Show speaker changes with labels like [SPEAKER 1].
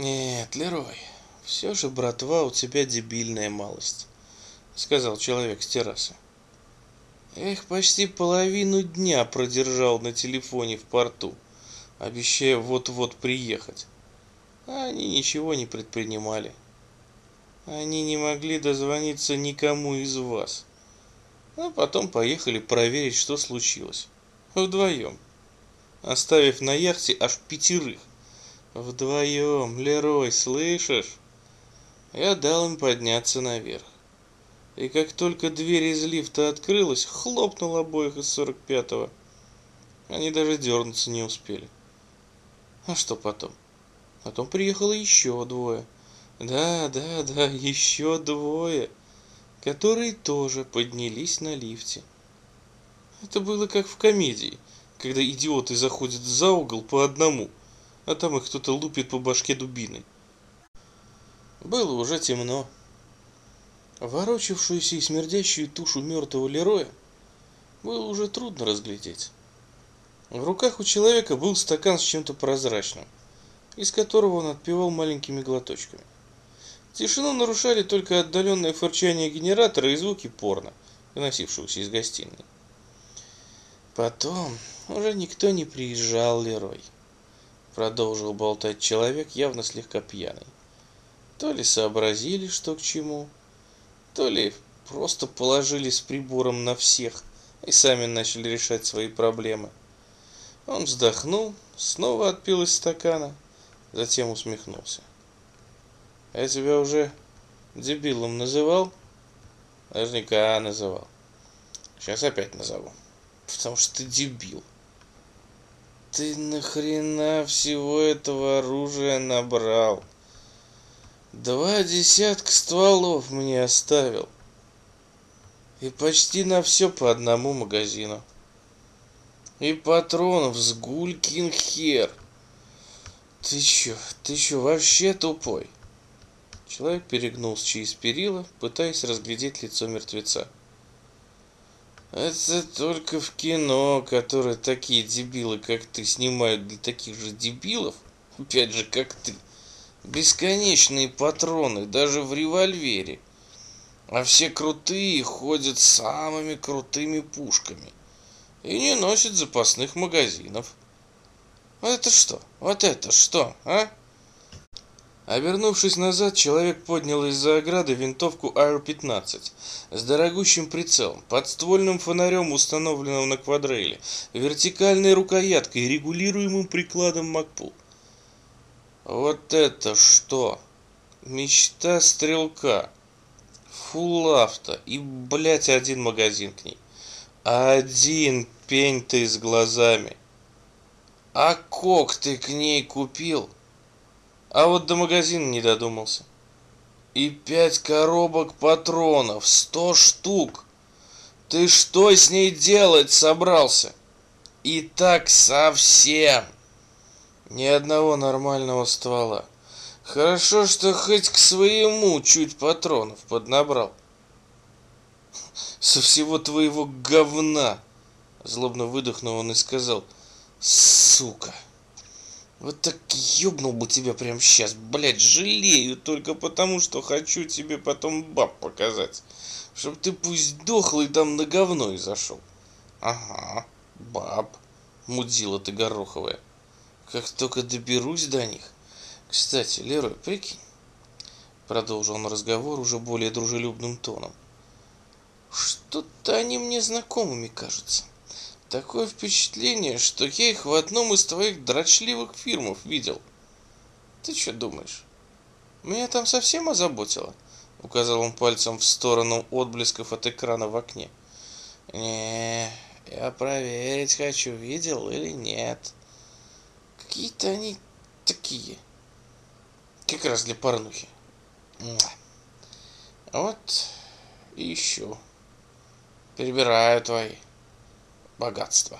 [SPEAKER 1] Нет, Лерой, все же, братва, у тебя дебильная малость, сказал человек с террасы. Эх, почти половину дня продержал на телефоне в порту, обещая вот-вот приехать. А они ничего не предпринимали. Они не могли дозвониться никому из вас. А потом поехали проверить, что случилось. Вдвоем. Оставив на яхте аж пятерых. Вдвоем, Лерой, слышишь? Я дал им подняться наверх. И как только дверь из лифта открылась, хлопнул обоих из сорок пятого. Они даже дернуться не успели. А что потом? Потом приехало еще двое. Да, да, да, еще двое, которые тоже поднялись на лифте. Это было как в комедии, когда идиоты заходят за угол по одному, а там их кто-то лупит по башке дубиной. Было уже темно. Ворочавшуюся и смердящую тушу мертвого Лероя было уже трудно разглядеть. В руках у человека был стакан с чем-то прозрачным, из которого он отпивал маленькими глоточками. Тишину нарушали только отдаленное фырчание генератора и звуки порно, доносившегося из гостиной. Потом уже никто не приезжал, Лерой. Продолжил болтать человек, явно слегка пьяный. То ли сообразили, что к чему, то ли просто положили с прибором на всех и сами начали решать свои проблемы. Он вздохнул, снова отпил из стакана, затем усмехнулся. Я тебя уже дебилом называл? Наверняка называл. Сейчас опять назову. Потому что ты дебил. Ты нахрена всего этого оружия набрал? Два десятка стволов мне оставил. И почти на все по одному магазину. И патронов с гулькин хер. Ты чё, ты чё, вообще тупой? Человек перегнулся через перила, пытаясь разглядеть лицо мертвеца. Это только в кино, которые такие дебилы, как ты, снимают для таких же дебилов, опять же, как ты. Бесконечные патроны, даже в револьвере. А все крутые ходят самыми крутыми пушками. И не носят запасных магазинов. Вот это что? Вот это что, а? Обернувшись назад, человек поднял из-за ограды винтовку АР-15 с дорогущим прицелом, подствольным фонарем, установленным на квадрейле, вертикальной рукояткой и регулируемым прикладом МакПул. Вот это что? Мечта стрелка. Фул авто и, блядь, один магазин к ней. Один пень ты с глазами. А кок ты к ней купил? А вот до магазина не додумался. И пять коробок патронов, сто штук. Ты что с ней делать собрался? И так совсем. Ни одного нормального ствола. Хорошо, что хоть к своему чуть патронов поднабрал. Со всего твоего говна, злобно выдохнул он и сказал, сука. Вот так ёбнул бы тебя прямо сейчас, блядь, жалею только потому, что хочу тебе потом баб показать. Чтоб ты пусть дохлый там на говно и зашел. Ага, баб, мудила ты гороховая. Как только доберусь до них. Кстати, Лерой, прикинь, продолжил он разговор уже более дружелюбным тоном. Что-то они мне знакомыми кажутся. Такое впечатление, что я их в одном из твоих дрочливых фильмов видел. Ты что думаешь? Меня там совсем озаботило? Указал он пальцем в сторону отблесков от экрана в окне. Не, я проверить хочу, видел или нет. Какие-то они такие. Как раз для порнухи. Вот и еще. Перебираю твои богатства